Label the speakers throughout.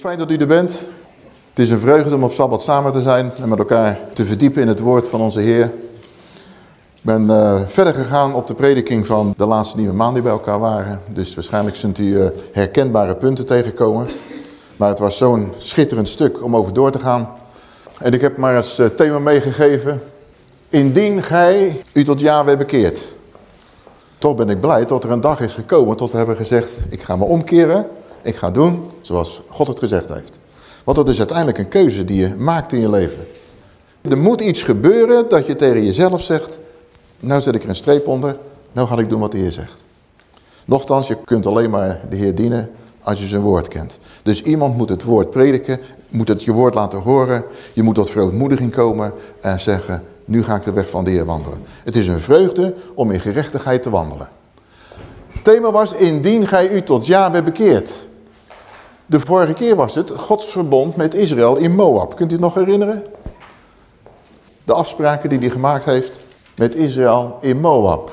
Speaker 1: fijn dat u er bent. Het is een vreugde om op Sabbat samen te zijn en met elkaar te verdiepen in het woord van onze Heer. Ik ben uh, verder gegaan op de prediking van de laatste nieuwe maand die bij elkaar waren. Dus waarschijnlijk zult u uh, herkenbare punten tegenkomen. Maar het was zo'n schitterend stuk om over door te gaan. En ik heb maar als uh, thema meegegeven. Indien gij u tot Yahweh bekeert. Toch ben ik blij dat er een dag is gekomen tot we hebben gezegd, ik ga me omkeren. Ik ga doen zoals God het gezegd heeft. Want dat is uiteindelijk een keuze die je maakt in je leven. Er moet iets gebeuren dat je tegen jezelf zegt, nou zet ik er een streep onder, nou ga ik doen wat de Heer zegt. Nochtans, je kunt alleen maar de Heer dienen als je zijn woord kent. Dus iemand moet het woord prediken, moet het je woord laten horen. Je moet tot verootmoediging komen en zeggen, nu ga ik de weg van de Heer wandelen. Het is een vreugde om in gerechtigheid te wandelen. Thema was, indien gij u tot Yahweh bekeert. De vorige keer was het Gods verbond met Israël in Moab. Kunt u het nog herinneren? De afspraken die hij gemaakt heeft met Israël in Moab.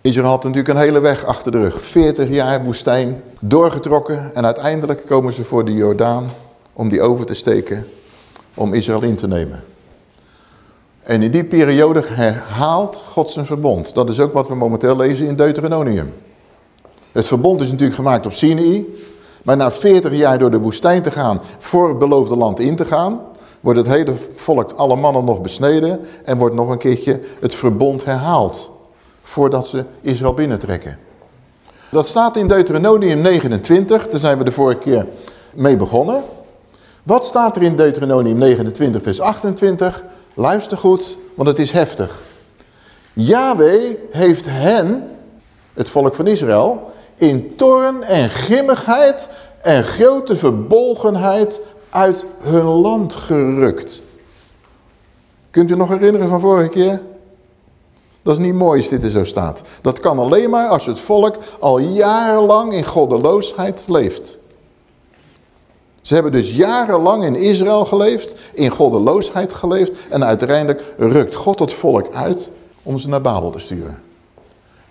Speaker 1: Israël had natuurlijk een hele weg achter de rug. 40 jaar woestijn, doorgetrokken. En uiteindelijk komen ze voor de Jordaan om die over te steken. Om Israël in te nemen. En in die periode herhaalt God zijn verbond. Dat is ook wat we momenteel lezen in Deuteronomium. Het verbond is natuurlijk gemaakt op Sinai. Maar na 40 jaar door de woestijn te gaan, voor het beloofde land in te gaan, wordt het hele volk, alle mannen nog besneden en wordt nog een keertje het verbond herhaald. Voordat ze Israël binnentrekken. Dat staat in Deuteronomium 29, daar zijn we de vorige keer mee begonnen. Wat staat er in Deuteronomium 29 vers 28? Luister goed, want het is heftig. Yahweh heeft hen, het volk van Israël, in toorn en grimmigheid en grote verbolgenheid uit hun land gerukt. Kunt u nog herinneren van vorige keer? Dat is niet mooi als dit er zo staat. Dat kan alleen maar als het volk al jarenlang in goddeloosheid leeft. Ze hebben dus jarenlang in Israël geleefd, in goddeloosheid geleefd en uiteindelijk rukt God het volk uit om ze naar Babel te sturen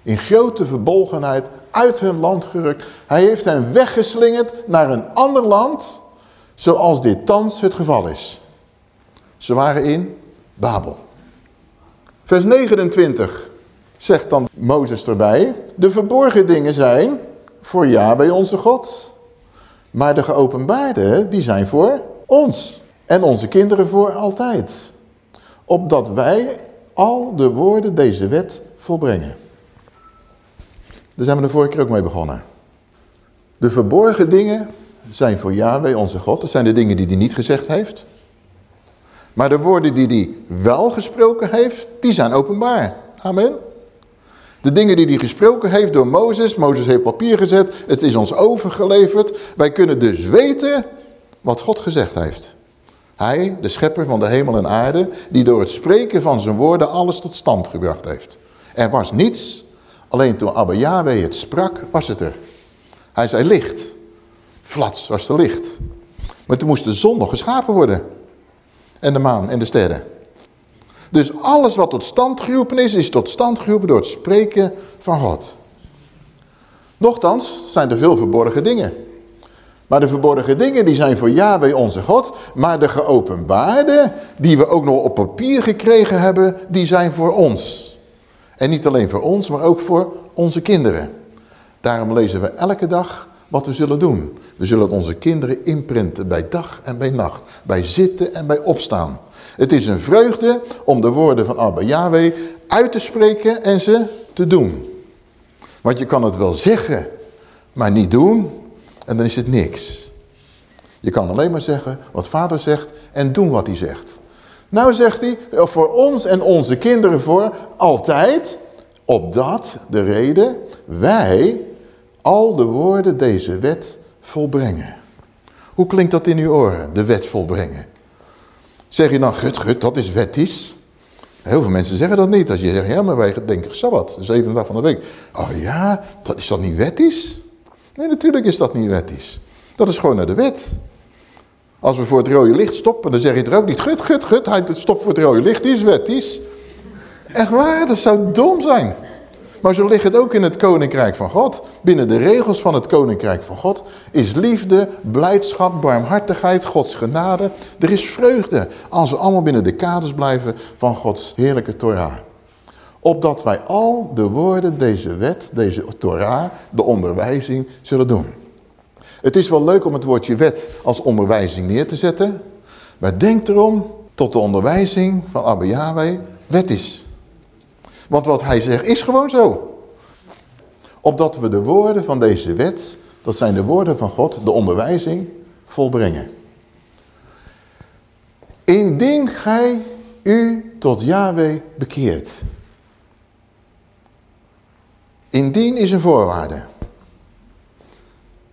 Speaker 1: in grote verbolgenheid uit hun land gerukt. Hij heeft hen weggeslingerd naar een ander land, zoals dit thans het geval is. Ze waren in Babel. Vers 29 zegt dan Mozes erbij, de verborgen dingen zijn voor ja bij onze God. Maar de geopenbaarde, die zijn voor ons. En onze kinderen voor altijd. Opdat wij al de woorden deze wet volbrengen. Daar zijn we de vorige keer ook mee begonnen. De verborgen dingen zijn voor Yahweh onze God. Dat zijn de dingen die hij niet gezegd heeft. Maar de woorden die hij wel gesproken heeft, die zijn openbaar. Amen. De dingen die hij gesproken heeft door Mozes. Mozes heeft papier gezet. Het is ons overgeleverd. Wij kunnen dus weten wat God gezegd heeft. Hij, de schepper van de hemel en aarde, die door het spreken van zijn woorden alles tot stand gebracht heeft. Er was niets Alleen toen Abba Yahweh het sprak, was het er. Hij zei licht. Flats was er licht. Maar toen moest de zon nog geschapen worden. En de maan en de sterren. Dus alles wat tot stand geroepen is, is tot stand geroepen door het spreken van God. Nochtans zijn er veel verborgen dingen. Maar de verborgen dingen die zijn voor Yahweh onze God. Maar de geopenbaarde, die we ook nog op papier gekregen hebben, die zijn voor ons. En niet alleen voor ons, maar ook voor onze kinderen. Daarom lezen we elke dag wat we zullen doen. We zullen onze kinderen imprinten bij dag en bij nacht. Bij zitten en bij opstaan. Het is een vreugde om de woorden van Abba Yahweh uit te spreken en ze te doen. Want je kan het wel zeggen, maar niet doen. En dan is het niks. Je kan alleen maar zeggen wat vader zegt en doen wat hij zegt. Nou zegt hij, voor ons en onze kinderen voor altijd, opdat de reden wij al de woorden deze wet volbrengen. Hoe klinkt dat in uw oren, de wet volbrengen? Zeg je dan, gut, gut, dat is wettisch? Heel veel mensen zeggen dat niet. Als je zegt, ja, maar wij denken Sabbat, de zevende dag van de week. Oh ja, dat, is dat niet wettisch? Nee, natuurlijk is dat niet wettisch. Dat is gewoon naar de wet. Als we voor het rode licht stoppen, dan zeg je er ook niet, gut, gut, gut, hij stopt voor het rode licht, die is wettisch. Echt waar, dat zou dom zijn. Maar zo ligt het ook in het koninkrijk van God. Binnen de regels van het koninkrijk van God is liefde, blijdschap, barmhartigheid, Gods genade. Er is vreugde als we allemaal binnen de kaders blijven van Gods heerlijke Torah. Opdat wij al de woorden, deze wet, deze Torah, de onderwijzing zullen doen. Het is wel leuk om het woordje wet als onderwijzing neer te zetten. Maar denk erom tot de onderwijzing van Abba Yahweh wet is. Want wat hij zegt is gewoon zo. Opdat we de woorden van deze wet, dat zijn de woorden van God, de onderwijzing, volbrengen. Indien gij u tot Yahweh bekeert. Indien is een voorwaarde.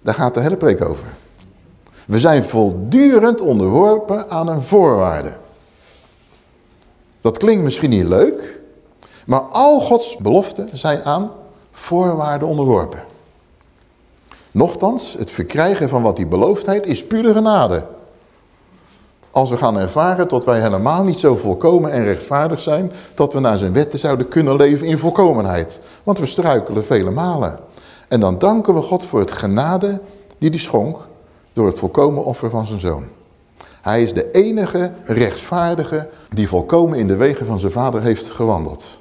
Speaker 1: Daar gaat de hele preek over. We zijn voortdurend onderworpen aan een voorwaarde. Dat klinkt misschien niet leuk, maar al Gods beloften zijn aan voorwaarden onderworpen. Nochtans, het verkrijgen van wat hij beloofd heeft is pure genade. Als we gaan ervaren dat wij helemaal niet zo volkomen en rechtvaardig zijn... dat we naar zijn wetten zouden kunnen leven in volkomenheid. Want we struikelen vele malen. En dan danken we God voor het genade die hij schonk... door het volkomen offer van zijn zoon. Hij is de enige rechtvaardige die volkomen in de wegen van zijn vader heeft gewandeld.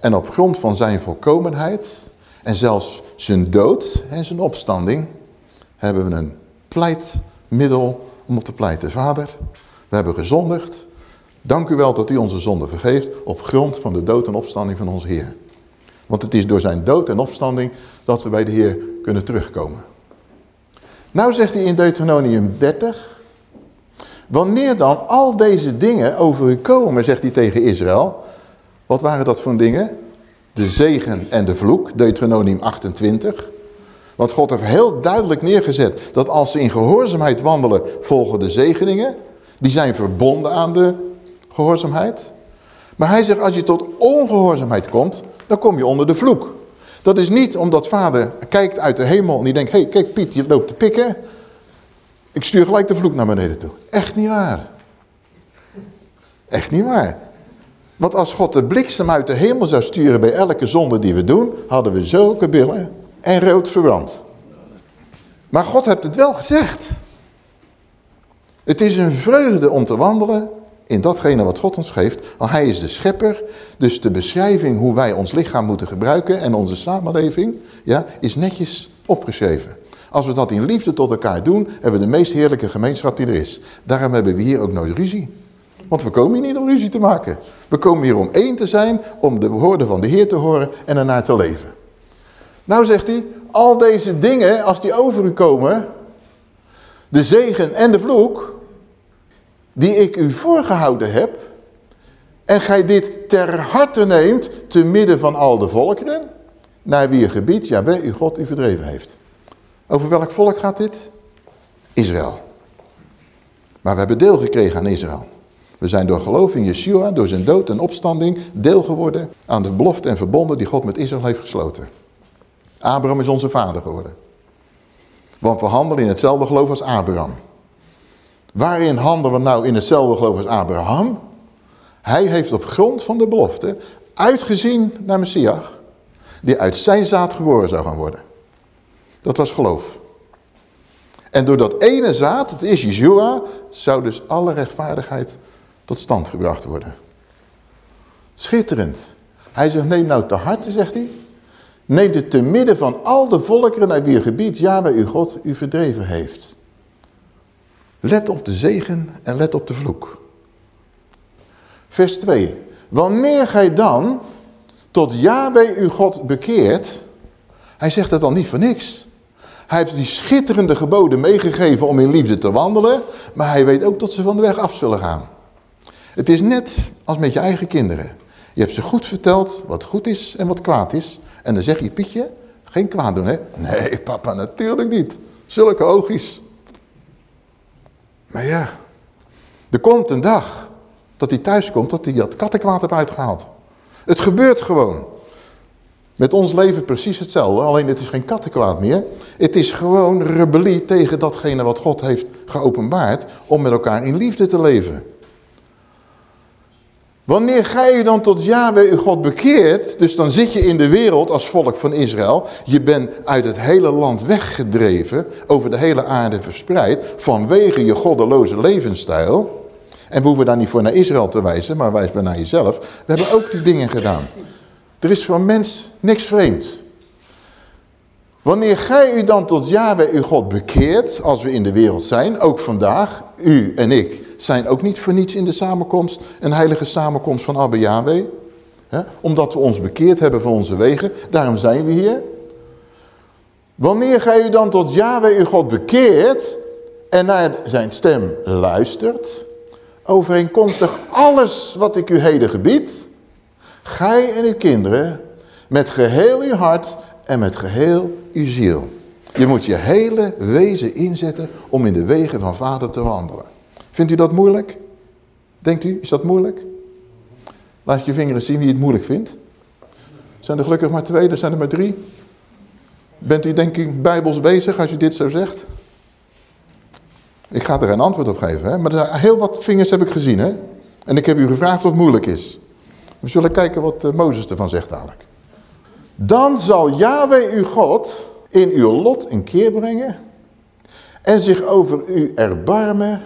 Speaker 1: En op grond van zijn volkomenheid en zelfs zijn dood en zijn opstanding... hebben we een pleitmiddel om op te pleiten. Vader, we hebben gezondigd. Dank u wel dat u onze zonde vergeeft op grond van de dood en opstanding van onze Heer. Want het is door zijn dood en opstanding dat we bij de Heer kunnen terugkomen. Nou zegt hij in Deuteronomium 30... Wanneer dan al deze dingen over u komen, zegt hij tegen Israël. Wat waren dat voor dingen? De zegen en de vloek, Deuteronomium 28. Want God heeft heel duidelijk neergezet dat als ze in gehoorzaamheid wandelen, volgen de zegeningen. Die zijn verbonden aan de gehoorzaamheid. Maar hij zegt, als je tot ongehoorzaamheid komt, dan kom je onder de vloek. Dat is niet omdat vader kijkt uit de hemel en die denkt, hé, hey, kijk Piet, je loopt te pikken. Ik stuur gelijk de vloek naar beneden toe. Echt niet waar. Echt niet waar. Want als God de bliksem uit de hemel zou sturen bij elke zonde die we doen, hadden we zulke billen en rood verbrand. Maar God heeft het wel gezegd. Het is een vreugde om te wandelen in datgene wat God ons geeft. Want hij is de schepper. Dus de beschrijving hoe wij ons lichaam moeten gebruiken en onze samenleving ja, is netjes opgeschreven. Als we dat in liefde tot elkaar doen, hebben we de meest heerlijke gemeenschap die er is. Daarom hebben we hier ook nooit ruzie. Want we komen hier niet om ruzie te maken. We komen hier om één te zijn, om de woorden van de Heer te horen en ernaar te leven. Nou zegt hij, al deze dingen, als die over u komen, de zegen en de vloek, die ik u voorgehouden heb, en gij dit ter harte neemt, te midden van al de volkeren, naar wie gebied, ja, bij uw God u verdreven heeft. Over welk volk gaat dit? Israël. Maar we hebben deel gekregen aan Israël. We zijn door geloof in Yeshua, door zijn dood en opstanding, deel geworden aan de belofte en verbonden die God met Israël heeft gesloten. Abraham is onze vader geworden. Want we handelen in hetzelfde geloof als Abraham. Waarin handelen we nou in hetzelfde geloof als Abraham? Hij heeft op grond van de belofte uitgezien naar Messias, die uit zijn zaad geboren zou gaan worden. Dat was geloof. En door dat ene zaad, het is Yeshua, zou dus alle rechtvaardigheid tot stand gebracht worden. Schitterend. Hij zegt, neem nou te harte, zegt hij. Neem het te midden van al de volkeren uit wie gebied bij uw God u verdreven heeft. Let op de zegen en let op de vloek. Vers 2. Wanneer gij dan tot bij uw God bekeert, hij zegt het dan niet voor niks. Hij heeft die schitterende geboden meegegeven om in liefde te wandelen, maar hij weet ook dat ze van de weg af zullen gaan. Het is net als met je eigen kinderen. Je hebt ze goed verteld wat goed is en wat kwaad is. En dan zeg je, Pietje, geen kwaad doen hè? Nee papa, natuurlijk niet. Zulke oogjes. Maar ja, er komt een dag dat hij thuis komt, dat hij dat kattenkwaad heeft uitgehaald. Het gebeurt gewoon. Met ons leven precies hetzelfde, alleen het is geen kattenkwaad meer. Het is gewoon rebellie tegen datgene wat God heeft geopenbaard om met elkaar in liefde te leven. Wanneer gij u dan tot Yahweh uw God bekeert, dus dan zit je in de wereld als volk van Israël. Je bent uit het hele land weggedreven, over de hele aarde verspreid, vanwege je goddeloze levensstijl. En we hoeven daar niet voor naar Israël te wijzen, maar wijs maar naar jezelf. We hebben ook die dingen gedaan. Er is voor mens niks vreemds. Wanneer gij u dan tot Yahweh uw God bekeert, als we in de wereld zijn, ook vandaag, u en ik, zijn ook niet voor niets in de samenkomst, een heilige samenkomst van Abba Yahweh. Omdat we ons bekeerd hebben van onze wegen, daarom zijn we hier. Wanneer gij u dan tot Yahweh uw God bekeert en naar zijn stem luistert, overeenkomstig alles wat ik u heden gebied, gij en uw kinderen, met geheel uw hart en met geheel uw ziel. Je moet je hele wezen inzetten om in de wegen van vader te wandelen. Vindt u dat moeilijk? Denkt u, is dat moeilijk? Laat je vingeren zien wie het moeilijk vindt. Zijn er gelukkig maar twee, er zijn er maar drie. Bent u denk ik bijbels bezig als u dit zo zegt? Ik ga er geen antwoord op geven, hè? maar heel wat vingers heb ik gezien. Hè? En ik heb u gevraagd wat moeilijk is. We zullen kijken wat uh, Mozes ervan zegt dadelijk. Dan zal Yahweh uw God in uw lot een keer brengen en zich over u erbarmen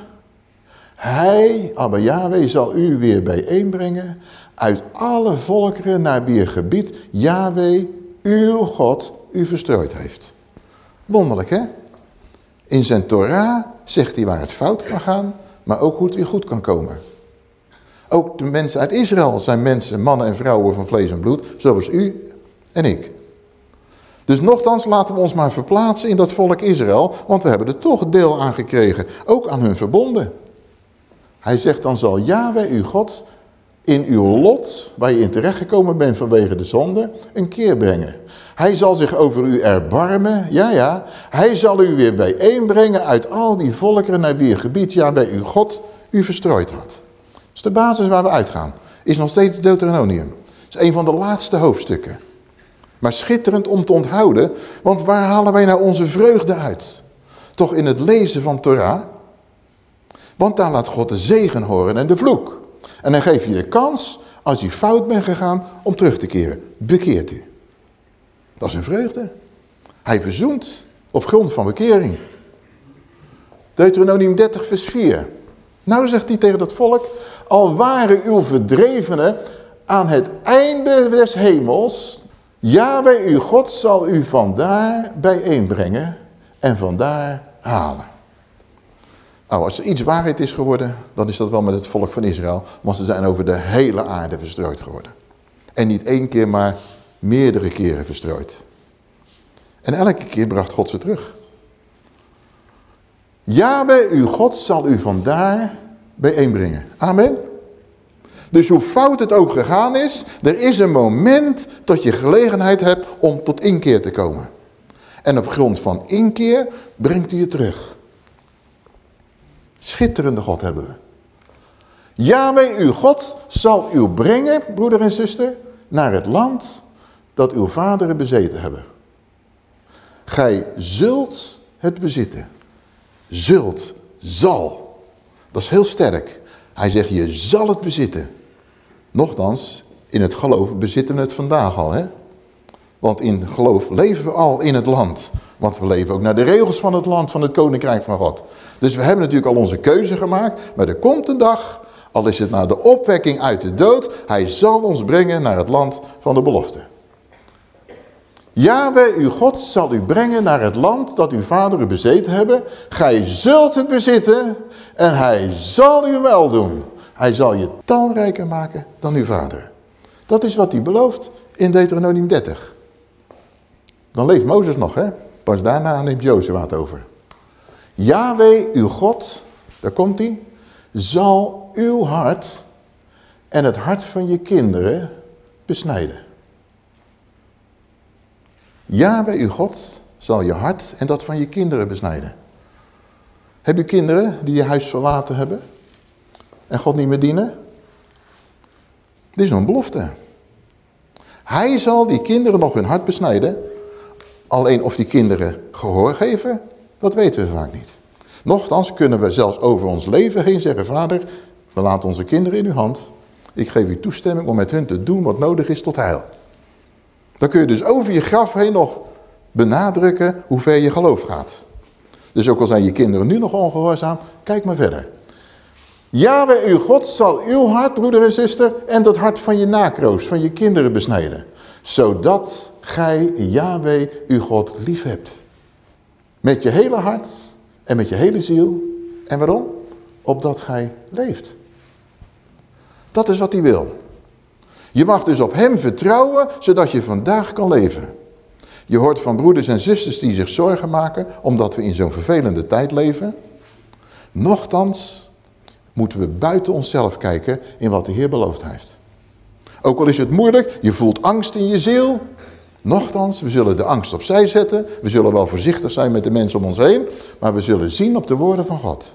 Speaker 1: hij, Abba Yahweh, zal u weer bijeenbrengen uit alle volkeren naar wie gebied Yahweh, uw God, u verstrooid heeft. Wonderlijk, hè? In zijn Torah zegt hij waar het fout kan gaan, maar ook hoe het weer goed kan komen. Ook de mensen uit Israël zijn mensen, mannen en vrouwen van vlees en bloed, zoals u en ik. Dus nogthans laten we ons maar verplaatsen in dat volk Israël, want we hebben er toch deel aan gekregen, ook aan hun verbonden. Hij zegt dan zal Yahweh uw God in uw lot, waar je in terechtgekomen bent vanwege de zonde, een keer brengen. Hij zal zich over u erbarmen, ja ja. Hij zal u weer bijeenbrengen uit al die volkeren naar wie gebied ja bij uw God u verstrooid had. Dat is de basis waar we uitgaan. Is nog steeds Deuteronomium. Dat is een van de laatste hoofdstukken. Maar schitterend om te onthouden, want waar halen wij nou onze vreugde uit? Toch in het lezen van Torah, want daar laat God de zegen horen en de vloek. En dan geef je de kans, als je fout bent gegaan, om terug te keren. Bekeert u. Dat is een vreugde. Hij verzoent op grond van bekering. Deuteronomium 30 vers 4. Nou zegt hij tegen dat volk, al waren uw verdrevenen aan het einde des hemels, Yahweh uw God zal u vandaar bijeenbrengen en vandaar halen. Nou, als er iets waarheid is geworden, dan is dat wel met het volk van Israël. Want ze zijn over de hele aarde verstrooid geworden. En niet één keer, maar meerdere keren verstrooid. En elke keer bracht God ze terug. Yahweh, uw God, zal u vandaar bijeenbrengen. Amen. Dus hoe fout het ook gegaan is, er is een moment dat je gelegenheid hebt om tot inkeer te komen. En op grond van inkeer brengt hij je terug. Schitterende God hebben we. Yahweh, uw God, zal u brengen, broeder en zuster, naar het land dat uw vaderen bezeten hebben. Gij zult het bezitten. Zult, zal. Dat is heel sterk. Hij zegt, je zal het bezitten. Nochtans, in het geloof bezitten we het vandaag al. Hè? Want in geloof leven we al in het land. Want we leven ook naar de regels van het land, van het koninkrijk van God. Dus we hebben natuurlijk al onze keuze gemaakt. Maar er komt een dag, al is het naar de opwekking uit de dood. Hij zal ons brengen naar het land van de belofte. Yahweh, uw God, zal u brengen naar het land dat uw vaderen bezeten hebben. Gij zult het bezitten en hij zal u wel doen. Hij zal je talrijker maken dan uw vaderen. Dat is wat hij belooft in Deuteronomium 30. Dan leeft Mozes nog, hè? Pas daarna neemt Jozua het over. Yahweh, uw God, daar komt hij, zal uw hart en het hart van je kinderen besnijden. Yahweh, uw God, zal je hart en dat van je kinderen besnijden. Heb je kinderen die je huis verlaten hebben en God niet meer dienen? Dit is een belofte. Hij zal die kinderen nog hun hart besnijden Alleen of die kinderen gehoor geven, dat weten we vaak niet. Nochtans kunnen we zelfs over ons leven heen zeggen, vader, we laten onze kinderen in uw hand. Ik geef u toestemming om met hun te doen wat nodig is tot heil. Dan kun je dus over je graf heen nog benadrukken hoe ver je geloof gaat. Dus ook al zijn je kinderen nu nog ongehoorzaam, kijk maar verder. Yahweh uw God zal uw hart, broeder en zuster, en dat hart van je nakroos, van je kinderen besnijden. Zodat gij Yahweh uw God lief hebt. Met je hele hart en met je hele ziel. En waarom? Opdat gij leeft. Dat is wat hij wil. Je mag dus op hem vertrouwen, zodat je vandaag kan leven. Je hoort van broeders en zusters die zich zorgen maken, omdat we in zo'n vervelende tijd leven. Nochtans moeten we buiten onszelf kijken in wat de Heer beloofd heeft. Ook al is het moeilijk, je voelt angst in je ziel. Nochtans, we zullen de angst opzij zetten. We zullen wel voorzichtig zijn met de mensen om ons heen. Maar we zullen zien op de woorden van God.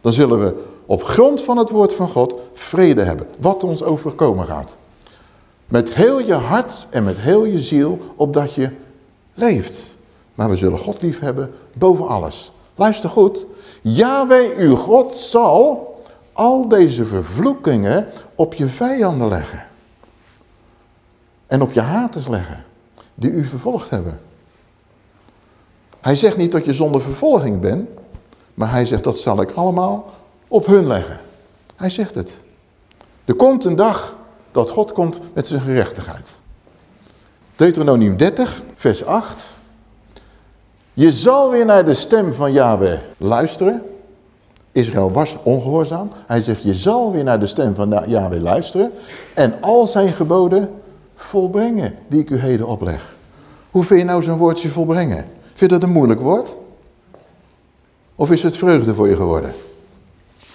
Speaker 1: Dan zullen we op grond van het woord van God vrede hebben. Wat ons overkomen gaat. Met heel je hart en met heel je ziel, opdat je leeft. Maar we zullen God lief hebben boven alles. Luister goed. Yahweh uw God zal al deze vervloekingen op je vijanden leggen. En op je haters leggen. Die u vervolgd hebben. Hij zegt niet dat je zonder vervolging bent. Maar hij zegt dat zal ik allemaal op hun leggen. Hij zegt het. Er komt een dag dat God komt met zijn gerechtigheid. Deuteronomium 30, vers 8. Je zal weer naar de stem van Yahweh luisteren. Israël was ongehoorzaam. Hij zegt, je zal weer naar de stem van Yahweh luisteren. En al zijn geboden volbrengen die ik u heden opleg. Hoe vind je nou zo'n woordje volbrengen? Vind je dat een moeilijk woord? Of is het vreugde voor je geworden?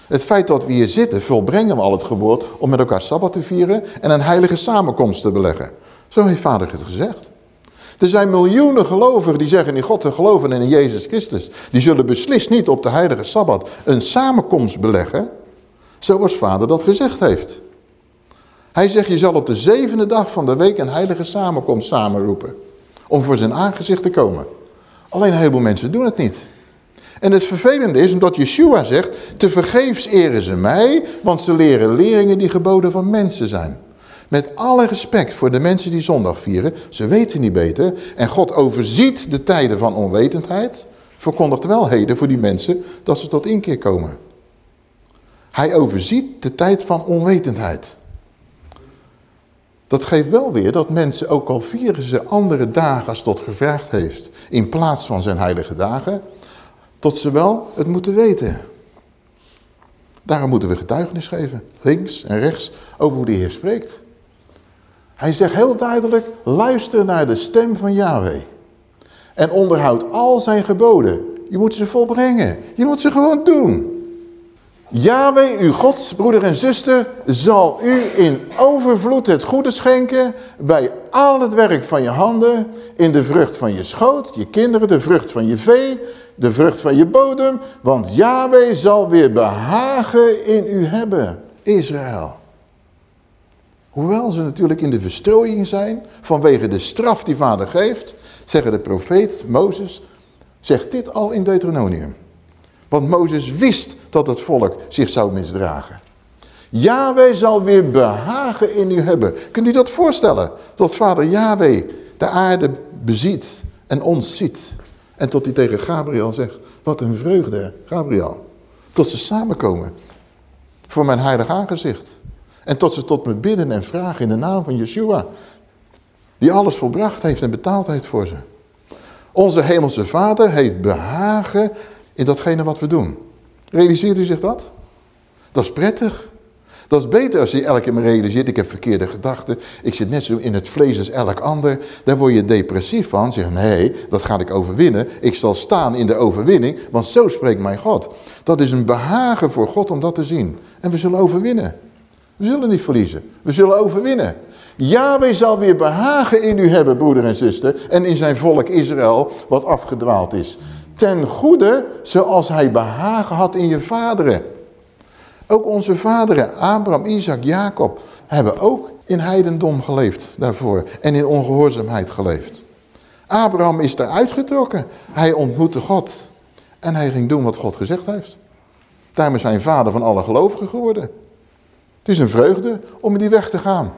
Speaker 1: Het feit dat we hier zitten, volbrengen we al het geboord om met elkaar Sabbat te vieren en een heilige samenkomst te beleggen. Zo heeft vader het gezegd. Er zijn miljoenen gelovigen die zeggen in God te geloven en in Jezus Christus. Die zullen beslist niet op de heilige Sabbat een samenkomst beleggen, zoals vader dat gezegd heeft. Hij zegt, je zal op de zevende dag van de week een heilige samenkomst samenroepen. Om voor zijn aangezicht te komen. Alleen een heleboel mensen doen het niet. En het vervelende is, omdat Yeshua zegt, te vergeefs eren ze mij, want ze leren leringen die geboden van mensen zijn. Met alle respect voor de mensen die zondag vieren, ze weten niet beter. En God overziet de tijden van onwetendheid, verkondigt wel heden voor die mensen dat ze tot inkeer komen. Hij overziet de tijd van onwetendheid. Dat geeft wel weer dat mensen, ook al vieren ze andere dagen als tot gevraagd heeft, in plaats van zijn heilige dagen, tot ze wel het moeten weten. Daarom moeten we getuigenis geven, links en rechts, over hoe de Heer spreekt. Hij zegt heel duidelijk, luister naar de stem van Yahweh. En onderhoud al zijn geboden. Je moet ze volbrengen. Je moet ze gewoon doen. Yahweh, uw God, broeder en zuster, zal u in overvloed het goede schenken bij al het werk van je handen, in de vrucht van je schoot, je kinderen, de vrucht van je vee, de vrucht van je bodem, want Yahweh zal weer behagen in u hebben, Israël. Hoewel ze natuurlijk in de verstrooiing zijn, vanwege de straf die vader geeft, zeggen de profeet Mozes, zegt dit al in Deuteronomium. Want Mozes wist dat het volk zich zou misdragen. Yahweh zal weer behagen in u hebben. Kunt u dat voorstellen? Dat vader Yahweh de aarde beziet en ons ziet. En tot hij tegen Gabriel zegt, wat een vreugde, Gabriel. Tot ze samenkomen voor mijn heilig aangezicht. En tot ze tot me bidden en vragen in de naam van Yeshua. Die alles volbracht heeft en betaald heeft voor ze. Onze hemelse vader heeft behagen in datgene wat we doen. Realiseert u zich dat? Dat is prettig. Dat is beter als je elke keer realiseert, ik heb verkeerde gedachten, ik zit net zo in het vlees als elk ander. Daar word je depressief van, zeg nee, dat ga ik overwinnen. Ik zal staan in de overwinning, want zo spreekt mijn God. Dat is een behagen voor God om dat te zien. En we zullen overwinnen. We zullen niet verliezen, we zullen overwinnen. Yahweh zal weer behagen in u hebben, broeder en zuster, en in zijn volk Israël, wat afgedwaald is. Ten goede, zoals hij behagen had in je vaderen. Ook onze vaderen, Abraham, Isaac, Jacob, hebben ook in heidendom geleefd daarvoor en in ongehoorzaamheid geleefd. Abraham is daar uitgetrokken. Hij ontmoette God en hij ging doen wat God gezegd heeft. Daarom is hij vader van alle gelovigen geworden. Het is een vreugde om die weg te gaan.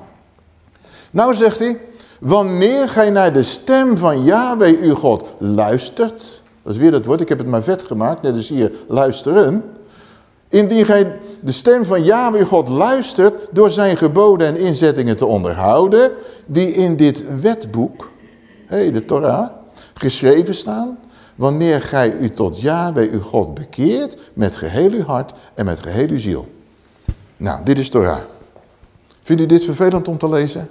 Speaker 1: Nou zegt hij, wanneer gij naar de stem van Yahweh uw God luistert. Dat is weer het woord, ik heb het maar vet gemaakt, net als hier luisteren. Indien gij de stem van Yahweh God luistert door zijn geboden en inzettingen te onderhouden, die in dit wetboek, hey, de Torah, geschreven staan, wanneer gij u tot Yahweh uw God bekeert met geheel uw hart en met geheel uw ziel. Nou, dit is Torah. Vindt u dit vervelend om te lezen?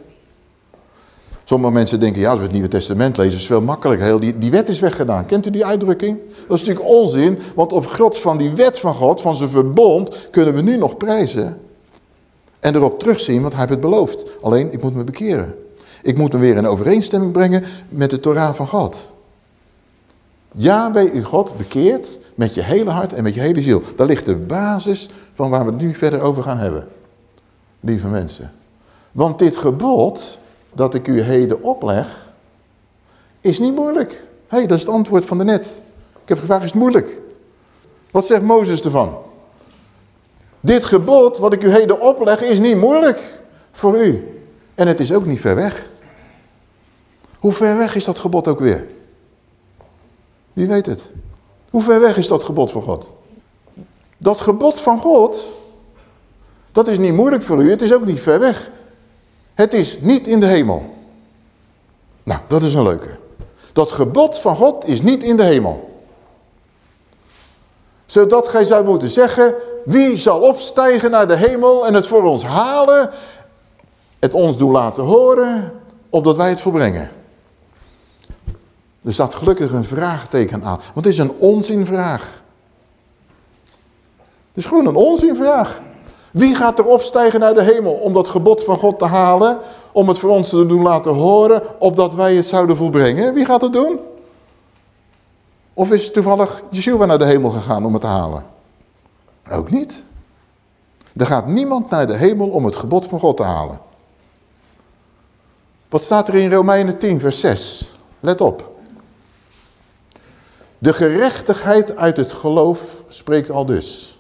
Speaker 1: Sommige mensen denken, ja, als we het Nieuwe Testament lezen, is het veel makkelijker. Heel die, die wet is weggedaan. Kent u die uitdrukking? Dat is natuurlijk onzin, want op grond van die wet van God, van zijn verbond, kunnen we nu nog prijzen. En erop terugzien, want hij heeft het beloofd. Alleen, ik moet me bekeren. Ik moet me weer in overeenstemming brengen met de Torah van God. Bij u God bekeert met je hele hart en met je hele ziel. Daar ligt de basis van waar we het nu verder over gaan hebben. Lieve mensen. Want dit gebod dat ik u heden opleg, is niet moeilijk. Hé, hey, dat is het antwoord van de net. Ik heb gevraagd, is het moeilijk? Wat zegt Mozes ervan? Dit gebod wat ik u heden opleg is niet moeilijk voor u. En het is ook niet ver weg. Hoe ver weg is dat gebod ook weer? Wie weet het? Hoe ver weg is dat gebod van God? Dat gebod van God, dat is niet moeilijk voor u, het is ook niet ver weg. Het is niet in de hemel. Nou, dat is een leuke. Dat gebod van God is niet in de hemel. Zodat gij zou moeten zeggen, wie zal opstijgen naar de hemel en het voor ons halen, het ons doen laten horen, opdat wij het volbrengen. Er staat gelukkig een vraagteken aan, want het is een onzinvraag. Het is gewoon een onzinvraag. Wie gaat er opstijgen naar de hemel om dat gebod van God te halen, om het voor ons te doen laten horen, opdat wij het zouden volbrengen? Wie gaat het doen? Of is toevallig Yeshua naar de hemel gegaan om het te halen? Ook niet. Er gaat niemand naar de hemel om het gebod van God te halen. Wat staat er in Romeinen 10 vers 6? Let op. De gerechtigheid uit het geloof spreekt al dus.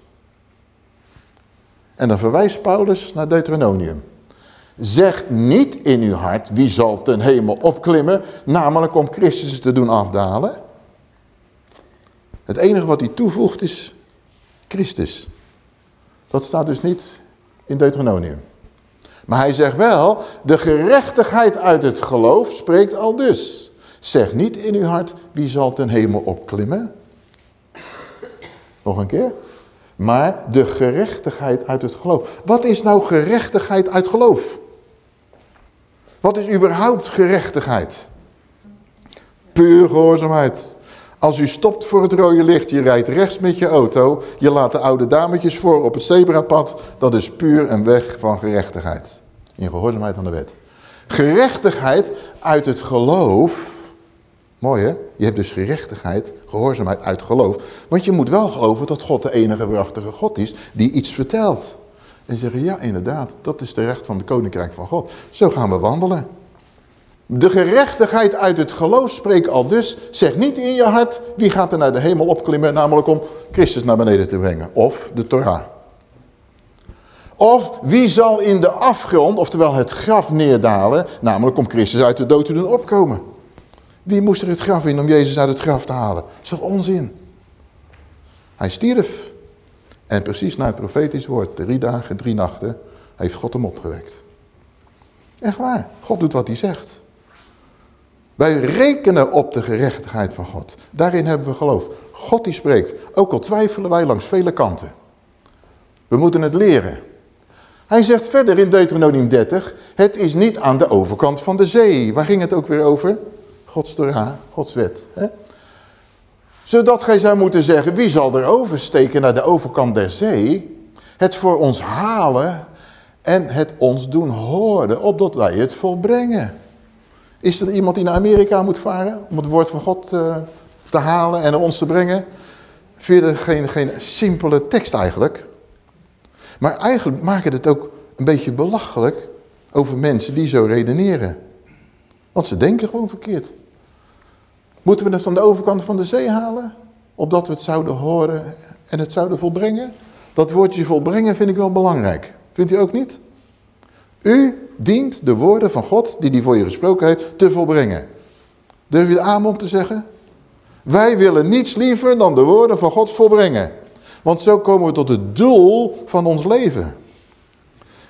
Speaker 1: En dan verwijst Paulus naar Deuteronomium. Zeg niet in uw hart, wie zal ten hemel opklimmen, namelijk om Christus te doen afdalen. Het enige wat hij toevoegt is Christus. Dat staat dus niet in Deuteronomium. Maar hij zegt wel, de gerechtigheid uit het geloof spreekt al dus. Zeg niet in uw hart, wie zal ten hemel opklimmen. Nog een keer maar de gerechtigheid uit het geloof. Wat is nou gerechtigheid uit geloof? Wat is überhaupt gerechtigheid? Puur gehoorzaamheid. Als u stopt voor het rode licht, je rijdt rechts met je auto, je laat de oude dametjes voor op het zebrapad, dat is puur een weg van gerechtigheid. In gehoorzaamheid aan de wet. Gerechtigheid uit het geloof Mooi hè? Je hebt dus gerechtigheid, gehoorzaamheid uit geloof. Want je moet wel geloven dat God de enige prachtige God is die iets vertelt. En zeggen, ja inderdaad, dat is de recht van het koninkrijk van God. Zo gaan we wandelen. De gerechtigheid uit het geloof spreekt al dus. Zeg niet in je hart, wie gaat er naar de hemel opklimmen, namelijk om Christus naar beneden te brengen. Of de Torah. Of wie zal in de afgrond, oftewel het graf neerdalen, namelijk om Christus uit de dood te doen opkomen. Wie moest er het graf in om Jezus uit het graf te halen? Dat is toch onzin? Hij stierf. En precies na het profetisch woord, drie dagen, drie nachten, heeft God hem opgewekt. Echt waar. God doet wat hij zegt. Wij rekenen op de gerechtigheid van God. Daarin hebben we geloof. God die spreekt. Ook al twijfelen wij langs vele kanten. We moeten het leren. Hij zegt verder in Deuteronomium 30. Het is niet aan de overkant van de zee. Waar ging het ook weer over? Gods Torah, Gods wet. Hè? Zodat gij zou moeten zeggen, wie zal er oversteken naar de overkant der zee, het voor ons halen en het ons doen horen, opdat wij het volbrengen. Is er iemand die naar Amerika moet varen om het woord van God uh, te halen en ons te brengen? Je geen, geen simpele tekst eigenlijk? Maar eigenlijk maken het ook een beetje belachelijk over mensen die zo redeneren. Want ze denken gewoon verkeerd. Moeten we het van de overkant van de zee halen? Opdat we het zouden horen en het zouden volbrengen? Dat woordje volbrengen vind ik wel belangrijk. Vindt u ook niet? U dient de woorden van God, die hij voor je gesproken heeft, te volbrengen. Durf je de amen om te zeggen? Wij willen niets liever dan de woorden van God volbrengen. Want zo komen we tot het doel van ons leven.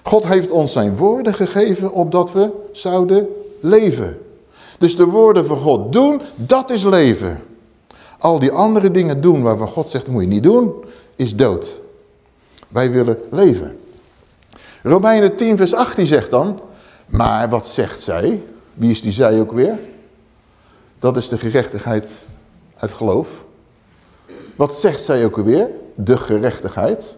Speaker 1: God heeft ons zijn woorden gegeven opdat we zouden leven. Dus de woorden van God doen, dat is leven. Al die andere dingen doen waarvan God zegt, dat moet je niet doen, is dood. Wij willen leven. Romeinen 10 vers 18 zegt dan, maar wat zegt zij? Wie is die zij ook weer? Dat is de gerechtigheid uit geloof. Wat zegt zij ook weer? De gerechtigheid.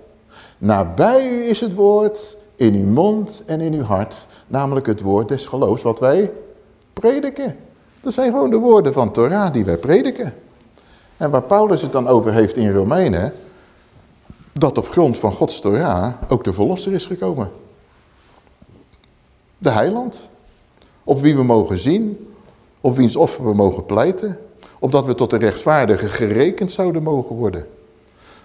Speaker 1: Nabij u is het woord, in uw mond en in uw hart. Namelijk het woord des geloofs wat wij prediken. Dat zijn gewoon de woorden van Torah die wij prediken. En waar Paulus het dan over heeft in Romeinen, dat op grond van Gods Torah ook de verlosser is gekomen. De heiland. Op wie we mogen zien, op wiens offer we mogen pleiten, opdat we tot de rechtvaardige gerekend zouden mogen worden.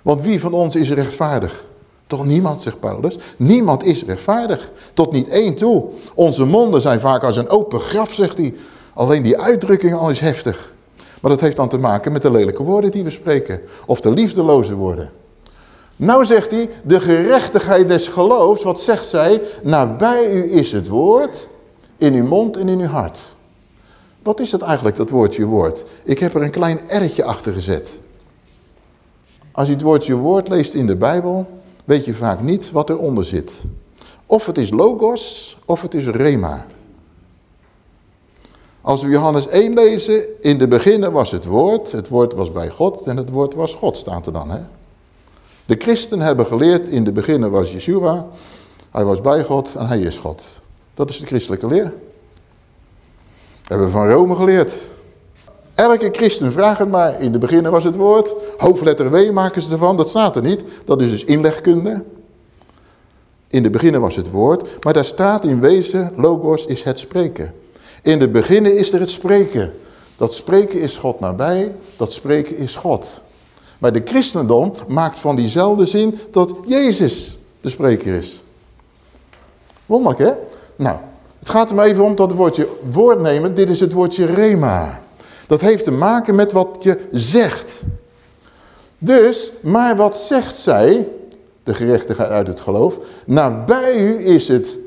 Speaker 1: Want wie van ons is rechtvaardig? Toch niemand, zegt Paulus. Niemand is rechtvaardig. Tot niet één toe. Onze monden zijn vaak als een open graf, zegt hij. Alleen die uitdrukking al is heftig. Maar dat heeft dan te maken met de lelijke woorden die we spreken. Of de liefdeloze woorden. Nou zegt hij, de gerechtigheid des geloofs, wat zegt zij? Nabij u is het woord, in uw mond en in uw hart. Wat is dat eigenlijk, dat woordje woord? Ik heb er een klein erretje achter gezet. Als je het woordje woord leest in de Bijbel, weet je vaak niet wat eronder zit. Of het is logos, of het is rema. Als we Johannes 1 lezen, in de beginnen was het woord, het woord was bij God en het woord was God, staat er dan. Hè? De christen hebben geleerd, in de beginnen was Yeshua, hij was bij God en hij is God. Dat is de christelijke leer. Hebben we van Rome geleerd. Elke christen, vraag het maar, in de beginnen was het woord, hoofdletter W maken ze ervan, dat staat er niet. Dat is dus inlegkunde. In de beginnen was het woord, maar daar staat in wezen, logos is het spreken. In de beginnen is er het spreken. Dat spreken is God nabij, dat spreken is God. Maar de christendom maakt van diezelfde zin dat Jezus de spreker is. Wonderlijk hè? Nou, het gaat er maar even om dat woordje woord nemen. Dit is het woordje rema. Dat heeft te maken met wat je zegt. Dus, maar wat zegt zij, de gerechtigheid uit het geloof, nabij u is het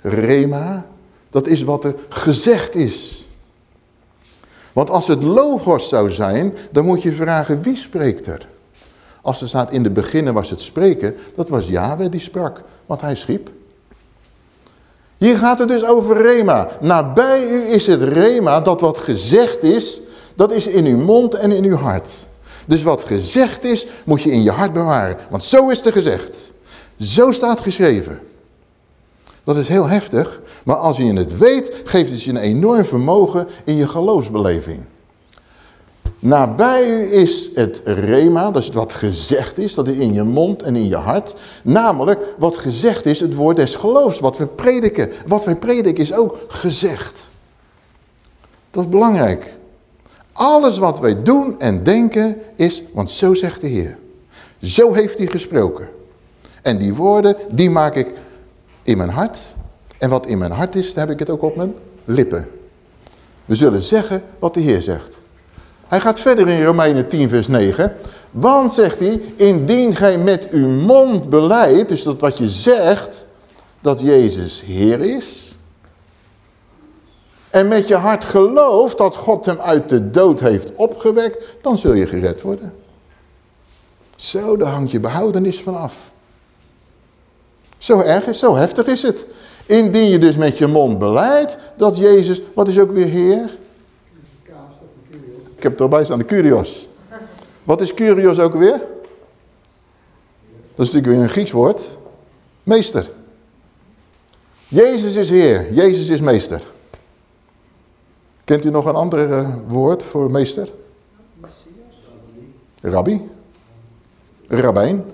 Speaker 1: rema, dat is wat er gezegd is. Want als het logos zou zijn, dan moet je vragen wie spreekt er. Als er staat in de beginnen was het spreken, dat was Yahweh die sprak, want hij schiep. Hier gaat het dus over Rema. Nabij u is het Rema, dat wat gezegd is, dat is in uw mond en in uw hart. Dus wat gezegd is, moet je in je hart bewaren. Want zo is er gezegd. Zo staat geschreven. Dat is heel heftig, maar als je het weet, geeft het je een enorm vermogen in je geloofsbeleving. Nabij u is het rema, dat is wat gezegd is, dat is in je mond en in je hart. Namelijk, wat gezegd is, het woord des geloofs, wat we prediken. Wat wij prediken is ook gezegd. Dat is belangrijk. Alles wat wij doen en denken is, want zo zegt de Heer. Zo heeft hij gesproken. En die woorden, die maak ik in mijn hart. En wat in mijn hart is, dan heb ik het ook op mijn lippen. We zullen zeggen wat de Heer zegt. Hij gaat verder in Romeinen 10 vers 9. Want, zegt hij, indien gij met uw mond beleidt, dus dat wat je zegt, dat Jezus Heer is. En met je hart gelooft dat God hem uit de dood heeft opgewekt, dan zul je gered worden. Zo, daar hangt je behoudenis vanaf. Zo erg is, zo heftig is het. Indien je dus met je mond beleidt dat Jezus, wat is ook weer Heer? Ik heb het erbij staan, de Curios. Wat is Curios ook weer? Dat is natuurlijk weer een Grieks woord. Meester. Jezus is Heer, Jezus is Meester. Kent u nog een ander uh, woord voor meester? Rabbi. Rabbijn.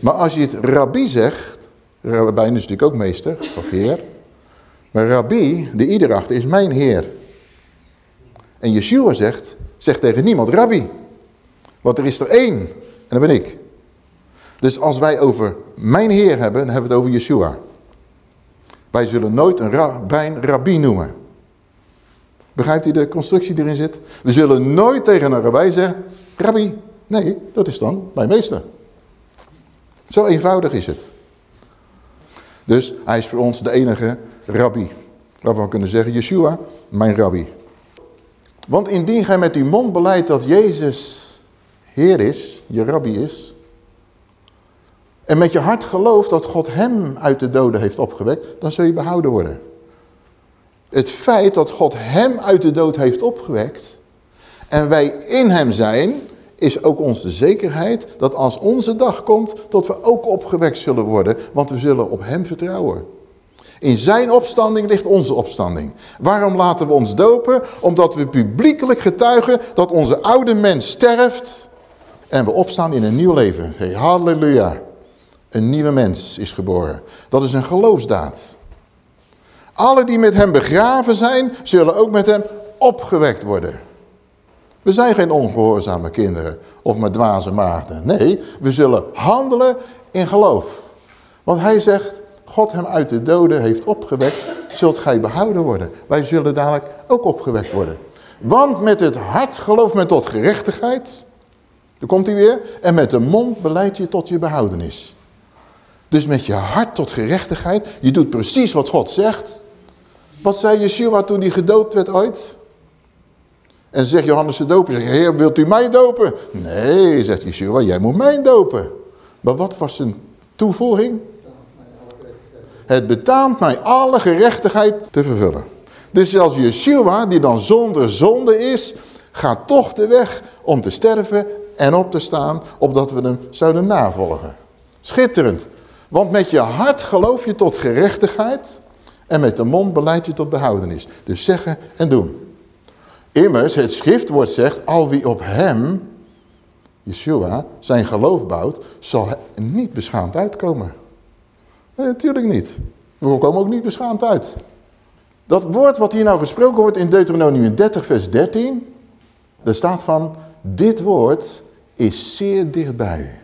Speaker 1: Maar als je het rabbi zegt, rabbijn is natuurlijk ook meester of heer. Maar rabbi, de iederachter, is mijn heer. En Yeshua zegt, zegt tegen niemand rabbi. Want er is er één en dat ben ik. Dus als wij over mijn Heer hebben, dan hebben we het over Yeshua. Wij zullen nooit een rabbijn rabbi noemen. Begrijpt u de constructie die erin zit? We zullen nooit tegen een rabbijn zeggen, rabbi. Nee, dat is dan mijn meester. Zo eenvoudig is het. Dus hij is voor ons de enige rabbi. Waarvan we kunnen zeggen, Yeshua, mijn rabbi. Want indien gij met uw mond beleidt dat Jezus Heer is, je rabbi is... en met je hart gelooft dat God hem uit de doden heeft opgewekt... dan zul je behouden worden. Het feit dat God hem uit de dood heeft opgewekt... en wij in hem zijn is ook onze zekerheid dat als onze dag komt, dat we ook opgewekt zullen worden, want we zullen op hem vertrouwen. In zijn opstanding ligt onze opstanding. Waarom laten we ons dopen? Omdat we publiekelijk getuigen dat onze oude mens sterft en we opstaan in een nieuw leven. Hey, halleluja. Een nieuwe mens is geboren. Dat is een geloofsdaad. Alle die met hem begraven zijn, zullen ook met hem opgewekt worden. We zijn geen ongehoorzame kinderen of met dwaze maagden. Nee, we zullen handelen in geloof. Want hij zegt, God hem uit de doden heeft opgewekt, zult gij behouden worden. Wij zullen dadelijk ook opgewekt worden. Want met het hart gelooft men tot gerechtigheid. Dan komt hij weer. En met de mond beleid je tot je behoudenis. Dus met je hart tot gerechtigheid. Je doet precies wat God zegt. Wat zei Yeshua toen hij gedoopt werd ooit? En zegt Johannes de doper, zegt, heer, wilt u mij dopen? Nee, zegt Yeshua, jij moet mij dopen. Maar wat was zijn toevoeging? Het betaamt mij alle gerechtigheid te vervullen. Dus zelfs Yeshua, die dan zonder zonde is, gaat toch de weg om te sterven en op te staan, opdat we hem zouden navolgen. Schitterend. Want met je hart geloof je tot gerechtigheid en met de mond beleid je tot behoudenis. Dus zeggen en doen. Immers, het schriftwoord zegt, al wie op hem, Yeshua, zijn geloof bouwt, zal niet beschaamd uitkomen. Natuurlijk niet. We komen ook niet beschaamd uit. Dat woord wat hier nou gesproken wordt in Deuteronomium 30 vers 13, daar staat van, dit woord is zeer dichtbij.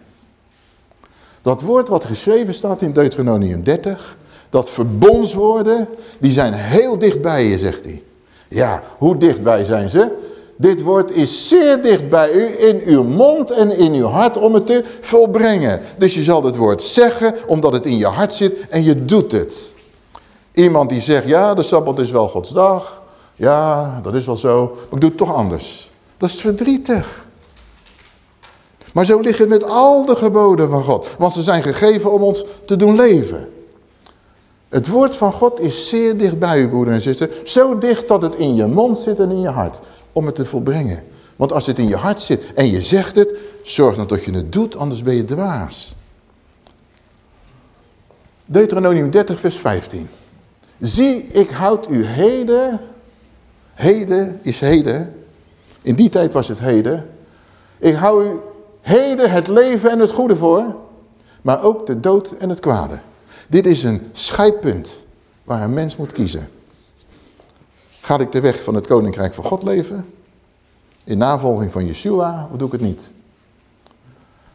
Speaker 1: Dat woord wat geschreven staat in Deuteronomium 30, dat verbondswoorden, die zijn heel dichtbij je, zegt hij. Ja, hoe dichtbij zijn ze? Dit woord is zeer dicht bij u, in uw mond en in uw hart om het te volbrengen. Dus je zal het woord zeggen, omdat het in je hart zit en je doet het. Iemand die zegt, ja, de Sabbat is wel Gods dag. Ja, dat is wel zo, maar ik doe het toch anders. Dat is verdrietig. Maar zo ligt het met al de geboden van God. Want ze zijn gegeven om ons te doen leven. Het woord van God is zeer dicht bij u, broeder en zuster. Zo dicht dat het in je mond zit en in je hart. Om het te volbrengen. Want als het in je hart zit en je zegt het, zorg dan dat je het doet, anders ben je dwaas. Deuteronomium 30 vers 15. Zie, ik houd u heden, heden is heden, in die tijd was het heden. Ik hou u heden het leven en het goede voor, maar ook de dood en het kwade. Dit is een scheidpunt waar een mens moet kiezen. Ga ik de weg van het koninkrijk van God leven? In navolging van Yeshua, of doe ik het niet?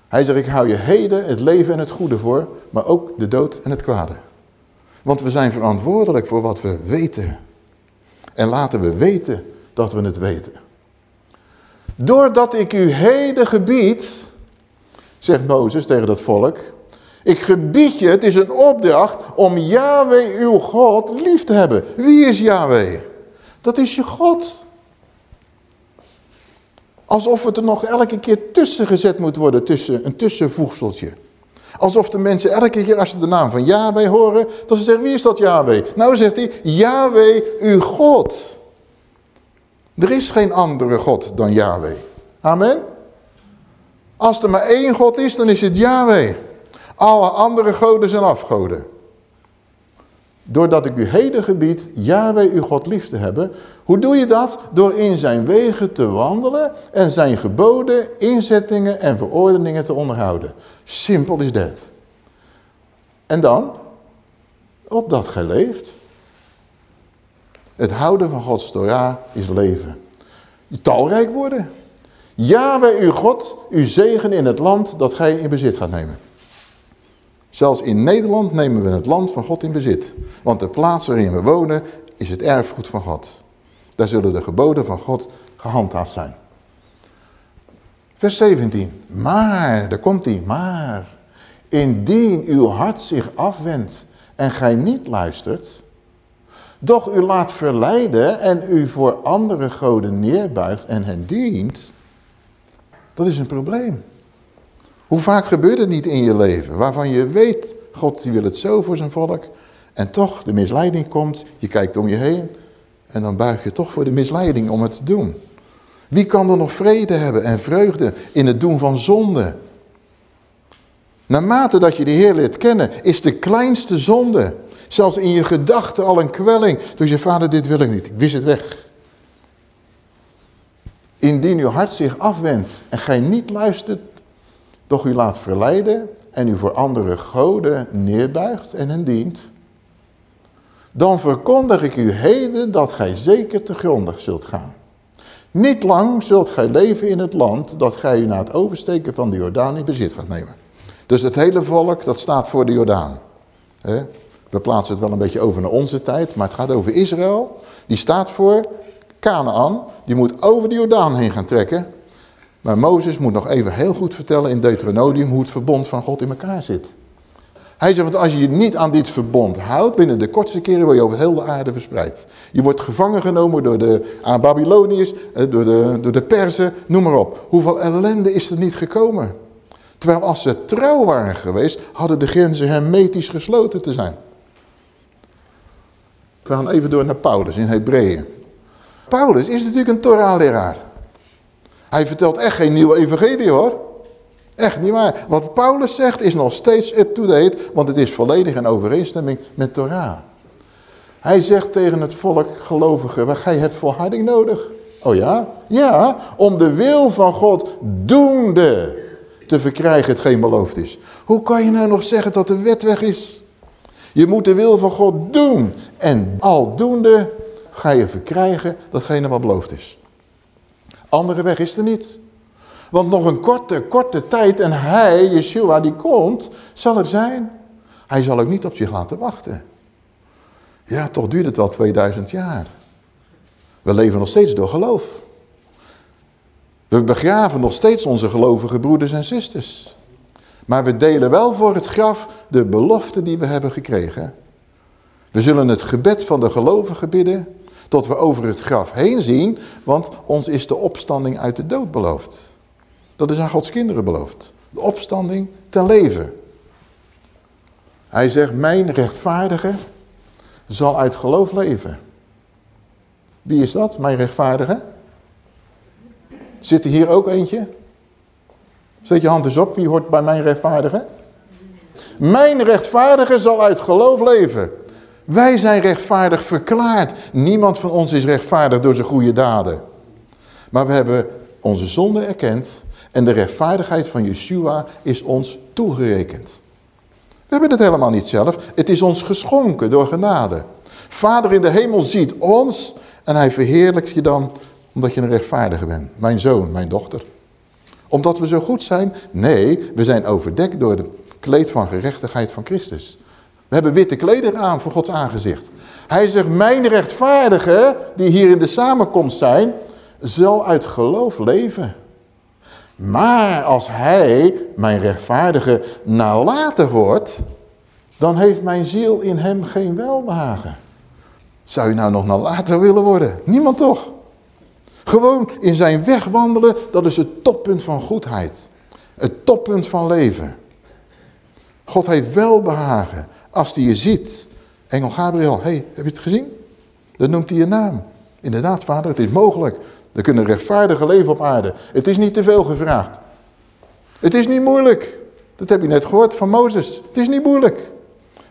Speaker 1: Hij zegt, ik hou je heden het leven en het goede voor, maar ook de dood en het kwade. Want we zijn verantwoordelijk voor wat we weten. En laten we weten dat we het weten. Doordat ik u heden gebied, zegt Mozes tegen dat volk, ik gebied je, het is een opdracht om Yahweh uw God lief te hebben. Wie is Yahweh? Dat is je God. Alsof het er nog elke keer tussen gezet moet worden, tussen, een tussenvoegseltje. Alsof de mensen elke keer als ze de naam van Yahweh horen, dat ze zeggen, wie is dat Yahweh? Nou zegt hij, Yahweh uw God. Er is geen andere God dan Yahweh. Amen? Als er maar één God is, dan is het Yahweh. Alle andere goden zijn afgoden. Doordat ik u heden gebied, Yahweh uw God lief te hebben. Hoe doe je dat? Door in zijn wegen te wandelen en zijn geboden, inzettingen en verordeningen te onderhouden. Simpel is dat. En dan, opdat gij leeft. Het houden van Gods Torah is leven. Talrijk worden. Yahweh uw God, uw zegen in het land dat gij in bezit gaat nemen. Zelfs in Nederland nemen we het land van God in bezit. Want de plaats waarin we wonen is het erfgoed van God. Daar zullen de geboden van God gehandhaafd zijn. Vers 17. Maar, daar komt hij, maar. Indien uw hart zich afwendt en gij niet luistert, doch u laat verleiden en u voor andere goden neerbuigt en hen dient, dat is een probleem. Hoe vaak gebeurt het niet in je leven, waarvan je weet, God die wil het zo voor zijn volk, en toch de misleiding komt, je kijkt om je heen, en dan buig je toch voor de misleiding om het te doen. Wie kan er nog vrede hebben en vreugde in het doen van zonde? Naarmate dat je de Heer leert kennen, is de kleinste zonde, zelfs in je gedachten al een kwelling. Dus je vader, dit wil ik niet, ik wist het weg. Indien uw hart zich afwendt en gij niet luistert, doch u laat verleiden en u voor andere goden neerbuigt en hen dient, dan verkondig ik u heden dat gij zeker te grondig zult gaan. Niet lang zult gij leven in het land dat gij u na het oversteken van de Jordaan in bezit gaat nemen. Dus het hele volk, dat staat voor de Jordaan. We plaatsen het wel een beetje over naar onze tijd, maar het gaat over Israël. Die staat voor Canaan, die moet over de Jordaan heen gaan trekken. Maar Mozes moet nog even heel goed vertellen in Deuteronomium hoe het verbond van God in elkaar zit. Hij zegt, want als je je niet aan dit verbond houdt, binnen de kortste keren word je over heel de aarde verspreid. Je wordt gevangen genomen door de Babyloniërs, eh, door de, door de Perzen, noem maar op. Hoeveel ellende is er niet gekomen? Terwijl als ze trouw waren geweest, hadden de grenzen hermetisch gesloten te zijn. We gaan even door naar Paulus in Hebreeën. Paulus is natuurlijk een Torah-leraar. Hij vertelt echt geen nieuwe evangelie hoor. Echt niet waar. Wat Paulus zegt is nog steeds up-to-date, want het is volledig in overeenstemming met Torah. Hij zegt tegen het volk gelovigen, waar gij hebt volharding nodig. Oh ja? Ja, om de wil van God doende te verkrijgen hetgeen beloofd is. Hoe kan je nou nog zeggen dat de wet weg is? Je moet de wil van God doen. En aldoende ga je verkrijgen datgene wat beloofd is. Andere weg is er niet. Want nog een korte, korte tijd en hij, Yeshua, die komt, zal er zijn. Hij zal ook niet op zich laten wachten. Ja, toch duurt het wel 2000 jaar. We leven nog steeds door geloof. We begraven nog steeds onze gelovige broeders en zusters. Maar we delen wel voor het graf de belofte die we hebben gekregen. We zullen het gebed van de gelovigen bidden tot we over het graf heen zien, want ons is de opstanding uit de dood beloofd. Dat is aan Gods kinderen beloofd. De opstanding ten leven. Hij zegt, mijn rechtvaardige zal uit geloof leven. Wie is dat, mijn rechtvaardige? Zit er hier ook eentje? Zet je hand eens op, wie hoort bij mijn rechtvaardige? Mijn rechtvaardige zal uit geloof leven. Wij zijn rechtvaardig verklaard. Niemand van ons is rechtvaardig door zijn goede daden. Maar we hebben onze zonde erkend en de rechtvaardigheid van Yeshua is ons toegerekend. We hebben het helemaal niet zelf. Het is ons geschonken door genade. Vader in de hemel ziet ons en hij verheerlijkt je dan omdat je een rechtvaardige bent. Mijn zoon, mijn dochter. Omdat we zo goed zijn? Nee, we zijn overdekt door het kleed van gerechtigheid van Christus. We hebben witte kleding aan voor Gods aangezicht. Hij zegt, mijn rechtvaardigen die hier in de samenkomst zijn, zal uit geloof leven. Maar als hij, mijn rechtvaardige, nalaten wordt, dan heeft mijn ziel in hem geen welbehagen. Zou je nou nog nalaten willen worden? Niemand toch? Gewoon in zijn weg wandelen, dat is het toppunt van goedheid. Het toppunt van leven. God heeft welbehagen als hij je ziet. Engel Gabriel, hey, heb je het gezien? Dan noemt hij je naam. Inderdaad, vader, het is mogelijk. Er kunnen rechtvaardige leven op aarde. Het is niet te veel gevraagd. Het is niet moeilijk. Dat heb je net gehoord van Mozes. Het is niet moeilijk.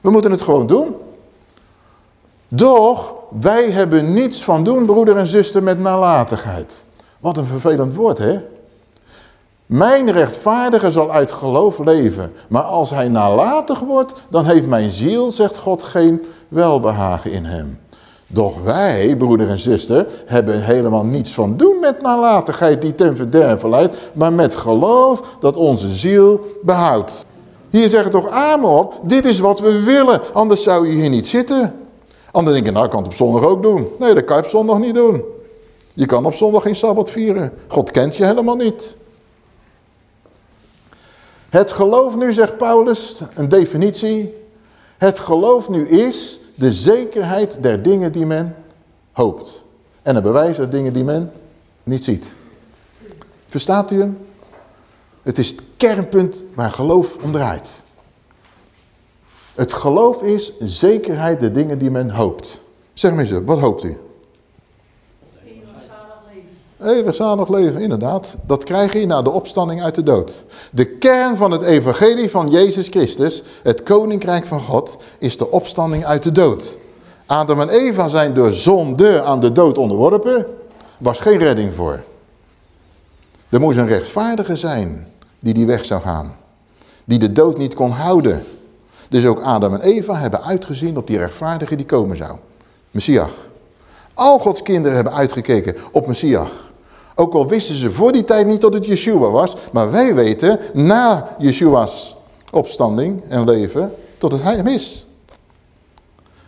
Speaker 1: We moeten het gewoon doen. Doch, wij hebben niets van doen, broeder en zuster, met nalatigheid. Wat een vervelend woord, hè? Mijn rechtvaardige zal uit geloof leven. Maar als hij nalatig wordt, dan heeft mijn ziel, zegt God, geen welbehagen in hem. Doch wij, broeder en zuster, hebben helemaal niets van doen met nalatigheid die ten verderven leidt, maar met geloof dat onze ziel behoudt. Hier zeggen toch amen op, dit is wat we willen, anders zou je hier niet zitten. Anderen denken, nou ik kan het op zondag ook doen. Nee, dat kan je op zondag niet doen. Je kan op zondag geen Sabbat vieren. God kent je helemaal niet. Het geloof nu, zegt Paulus, een definitie. Het geloof nu is de zekerheid der dingen die men hoopt. En een bewijs der dingen die men niet ziet. Verstaat u hem? Het is het kernpunt waar geloof om draait. Het geloof is zekerheid de dingen die men hoopt. Zeg maar eens, wat hoopt u? Eeuwig zalig leven, inderdaad. Dat krijg je na de opstanding uit de dood. De kern van het evangelie van Jezus Christus, het koninkrijk van God, is de opstanding uit de dood. Adam en Eva zijn door zonde aan de dood onderworpen, was geen redding voor. Er moest een rechtvaardige zijn die die weg zou gaan. Die de dood niet kon houden. Dus ook Adam en Eva hebben uitgezien op die rechtvaardige die komen zou. Messias. Al Gods kinderen hebben uitgekeken op Messias. Ook al wisten ze voor die tijd niet dat het Yeshua was. Maar wij weten na Yeshua's opstanding en leven dat het hem is.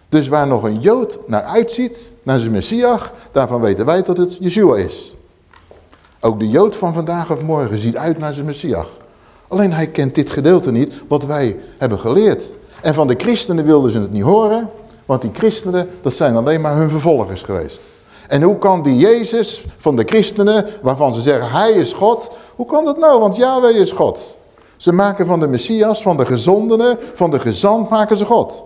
Speaker 1: Dus waar nog een Jood naar uitziet, naar zijn Messias, daarvan weten wij dat het Yeshua is. Ook de Jood van vandaag of morgen ziet uit naar zijn Messias. Alleen hij kent dit gedeelte niet, wat wij hebben geleerd. En van de christenen wilden ze het niet horen, want die christenen, dat zijn alleen maar hun vervolgers geweest. En hoe kan die Jezus van de christenen, waarvan ze zeggen hij is God, hoe kan dat nou? Want Yahweh is God. Ze maken van de Messias, van de gezondene, van de gezant maken ze God.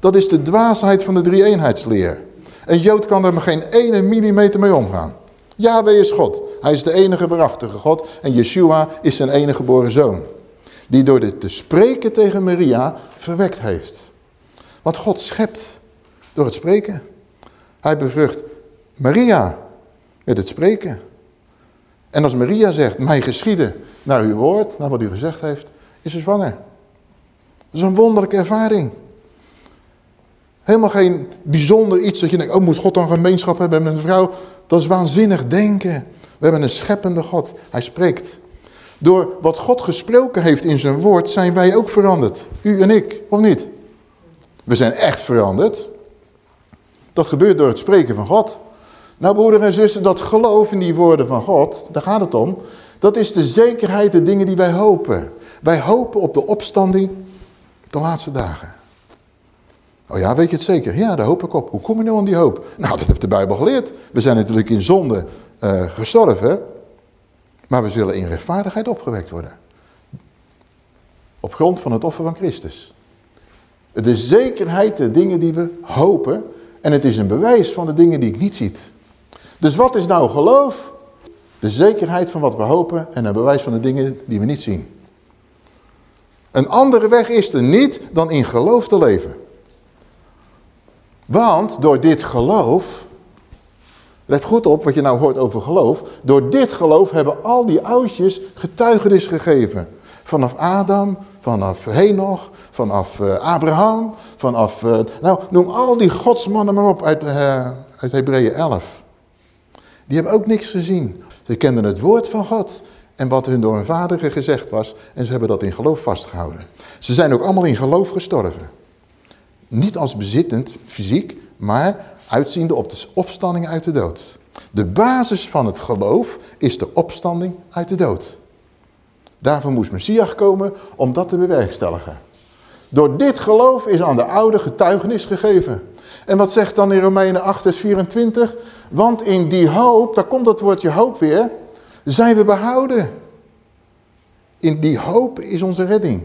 Speaker 1: Dat is de dwaasheid van de drie-eenheidsleer. Een Jood kan er geen ene millimeter mee omgaan. Yahweh is God. Hij is de enige berachtige God. En Yeshua is zijn enige geboren zoon. Die door dit te spreken tegen Maria verwekt heeft. Want God schept door het spreken. Hij bevrucht Maria met het spreken. En als Maria zegt, mij geschieden naar uw woord, naar wat u gezegd heeft, is ze zwanger. Dat is een wonderlijke ervaring. Helemaal geen bijzonder iets dat je denkt, oh moet God dan gemeenschap hebben met een vrouw? Dat is waanzinnig denken. We hebben een scheppende God. Hij spreekt. Door wat God gesproken heeft in zijn woord zijn wij ook veranderd. U en ik, of niet? We zijn echt veranderd. Dat gebeurt door het spreken van God. Nou broeder en zussen, dat geloof in die woorden van God, daar gaat het om. Dat is de zekerheid, de dingen die wij hopen. Wij hopen op de opstanding de laatste dagen. Oh ja, weet je het zeker? Ja, daar hoop ik op. Hoe kom je nou aan die hoop? Nou, dat heeft de Bijbel geleerd. We zijn natuurlijk in zonde uh, gestorven. Maar we zullen in rechtvaardigheid opgewekt worden. Op grond van het offer van Christus. De zekerheid, de dingen die we hopen. En het is een bewijs van de dingen die ik niet ziet. Dus wat is nou geloof? De zekerheid van wat we hopen en een bewijs van de dingen die we niet zien. Een andere weg is er niet dan in geloof te leven. Want door dit geloof, let goed op wat je nou hoort over geloof. Door dit geloof hebben al die oudjes getuigenis gegeven. Vanaf Adam, vanaf Henoch, vanaf uh, Abraham, vanaf, uh, nou noem al die godsmannen maar op uit, uh, uit Hebreeën 11. Die hebben ook niks gezien. Ze kenden het woord van God en wat hun door hun vader gezegd was. En ze hebben dat in geloof vastgehouden. Ze zijn ook allemaal in geloof gestorven. Niet als bezittend, fysiek, maar uitziende op de opstanding uit de dood. De basis van het geloof is de opstanding uit de dood. Daarvoor moest Messias komen om dat te bewerkstelligen. Door dit geloof is aan de oude getuigenis gegeven. En wat zegt dan in Romeinen 8 vers 24? Want in die hoop, daar komt dat woordje hoop weer, zijn we behouden. In die hoop is onze redding.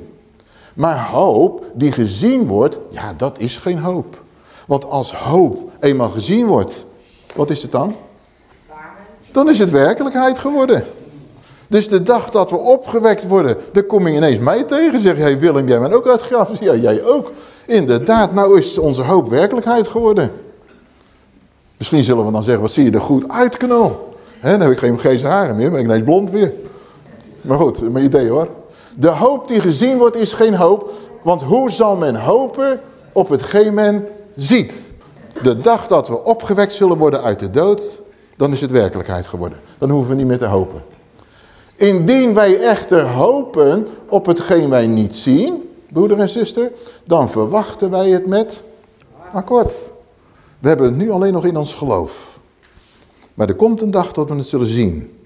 Speaker 1: Maar hoop die gezien wordt, ja dat is geen hoop. Want als hoop eenmaal gezien wordt, wat is het dan? Dan is het werkelijkheid geworden. Dus de dag dat we opgewekt worden, dan kom je ineens mij tegen. Zeg je, hey Willem, jij bent ook uit graf. Ja, jij ook. Inderdaad, nou is onze hoop werkelijkheid geworden. Misschien zullen we dan zeggen, wat zie je er goed uit, knol. dan heb ik geen grijze haren meer, ben ik ineens blond weer. Maar goed, mijn idee hoor. De hoop die gezien wordt is geen hoop. Want hoe zal men hopen op hetgeen men ziet? De dag dat we opgewekt zullen worden uit de dood, dan is het werkelijkheid geworden. Dan hoeven we niet meer te hopen. Indien wij echter hopen op hetgeen wij niet zien, broeder en zuster, dan verwachten wij het met akkoord. We hebben het nu alleen nog in ons geloof. Maar er komt een dag dat we het zullen zien.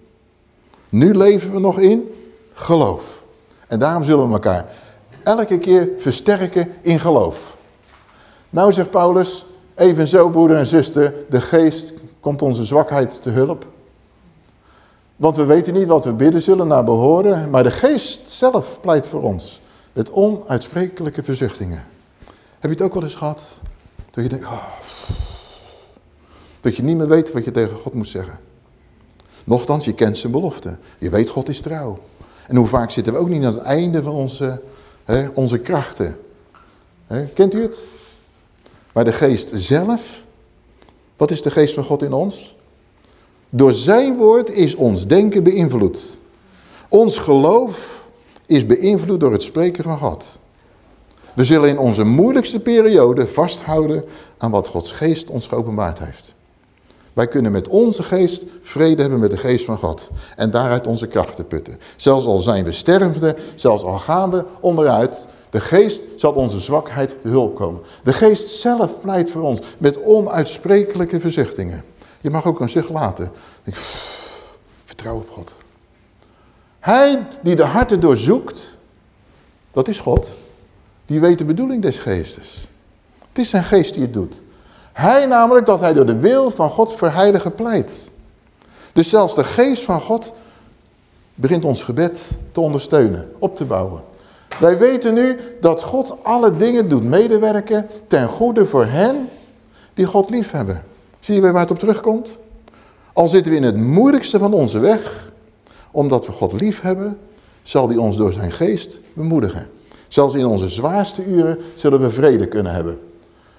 Speaker 1: Nu leven we nog in geloof. En daarom zullen we elkaar elke keer versterken in geloof. Nou zegt Paulus, even zo broeder en zuster, de geest komt onze zwakheid te hulp. Want we weten niet wat we bidden zullen naar behoren, maar de geest zelf pleit voor ons. Met onuitsprekelijke verzuchtingen. Heb je het ook wel eens gehad? Dat je denkt, oh, dat je niet meer weet wat je tegen God moet zeggen. Nochtans, je kent zijn belofte. Je weet, God is trouw. En hoe vaak zitten we ook niet aan het einde van onze, hè, onze krachten. Hè, kent u het? Maar de geest zelf, wat is de geest van God in ons? Door zijn woord is ons denken beïnvloed. Ons geloof is beïnvloed door het spreken van God. We zullen in onze moeilijkste periode vasthouden aan wat Gods geest ons geopenbaard heeft. Wij kunnen met onze geest vrede hebben met de geest van God. En daaruit onze krachten putten. Zelfs al zijn we stervende, zelfs al gaan we onderuit. De geest zal onze zwakheid hulp komen. De geest zelf pleit voor ons met onuitsprekelijke verzuchtingen. Je mag ook een zucht laten. Vertrouw op God. Hij die de harten doorzoekt, dat is God. Die weet de bedoeling des geestes. Het is zijn geest die het doet. Hij namelijk dat hij door de wil van God verheiligen pleit. Dus zelfs de geest van God begint ons gebed te ondersteunen, op te bouwen. Wij weten nu dat God alle dingen doet medewerken ten goede voor hen die God lief hebben. Zie je waar het op terugkomt? Al zitten we in het moeilijkste van onze weg, omdat we God lief hebben, zal hij ons door zijn geest bemoedigen. Zelfs in onze zwaarste uren zullen we vrede kunnen hebben.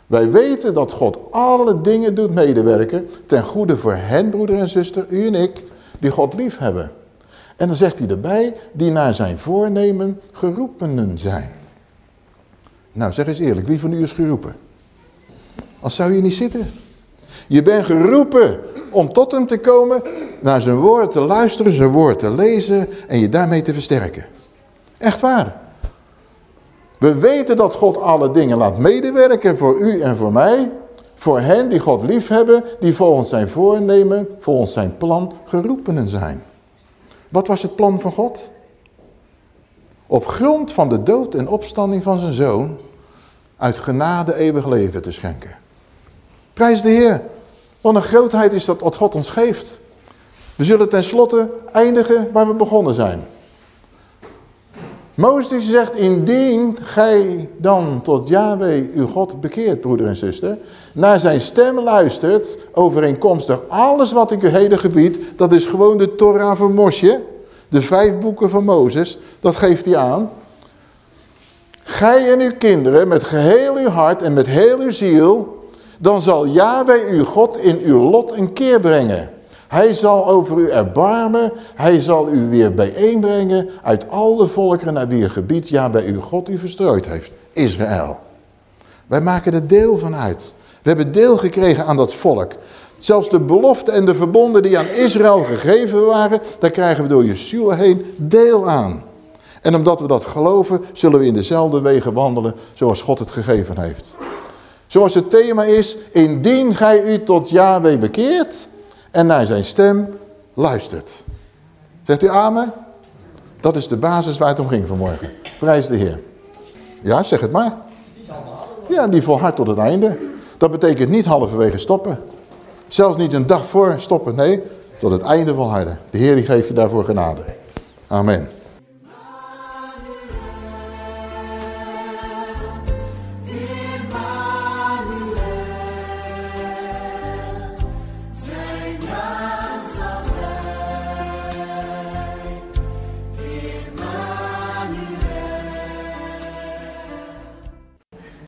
Speaker 1: Wij weten dat God alle dingen doet medewerken ten goede voor hen, broeder en zuster, u en ik, die God lief hebben. En dan zegt hij erbij, die naar zijn voornemen geroepenen zijn. Nou, zeg eens eerlijk, wie van u is geroepen? Als zou je niet zitten. Je bent geroepen om tot hem te komen, naar zijn woord te luisteren, zijn woord te lezen en je daarmee te versterken. Echt waar. We weten dat God alle dingen laat medewerken voor u en voor mij. Voor hen die God lief hebben, die volgens zijn voornemen, volgens zijn plan geroepenen zijn. Wat was het plan van God? Op grond van de dood en opstanding van zijn zoon, uit genade eeuwig leven te schenken. Prijs de Heer. Wat een grootheid is dat wat God ons geeft. We zullen tenslotte eindigen waar we begonnen zijn. Mozes zegt, indien gij dan tot Yahweh uw God bekeert, broeder en zuster, naar zijn stem luistert, overeenkomstig alles wat ik u heden gebied, dat is gewoon de Torah van Mosje, de vijf boeken van Mozes, dat geeft hij aan. Gij en uw kinderen met geheel uw hart en met heel uw ziel, dan zal Yahweh uw God in uw lot een keer brengen. Hij zal over u erbarmen. Hij zal u weer bijeenbrengen uit al de volkeren naar wie gebied ja bij uw God u verstrooid heeft. Israël. Wij maken er deel van uit. We hebben deel gekregen aan dat volk. Zelfs de belofte en de verbonden die aan Israël gegeven waren, daar krijgen we door Yeshua heen deel aan. En omdat we dat geloven, zullen we in dezelfde wegen wandelen zoals God het gegeven heeft. Zoals het thema is, indien gij u tot Yahweh bekeert, en naar zijn stem luistert. Zegt u amen? Dat is de basis waar het om ging vanmorgen. Prijs de Heer. Ja, zeg het maar. Ja, die volhardt tot het einde. Dat betekent niet halverwege stoppen. Zelfs niet een dag voor stoppen. Nee, tot het einde volharden. De Heer die geeft je daarvoor genade. Amen.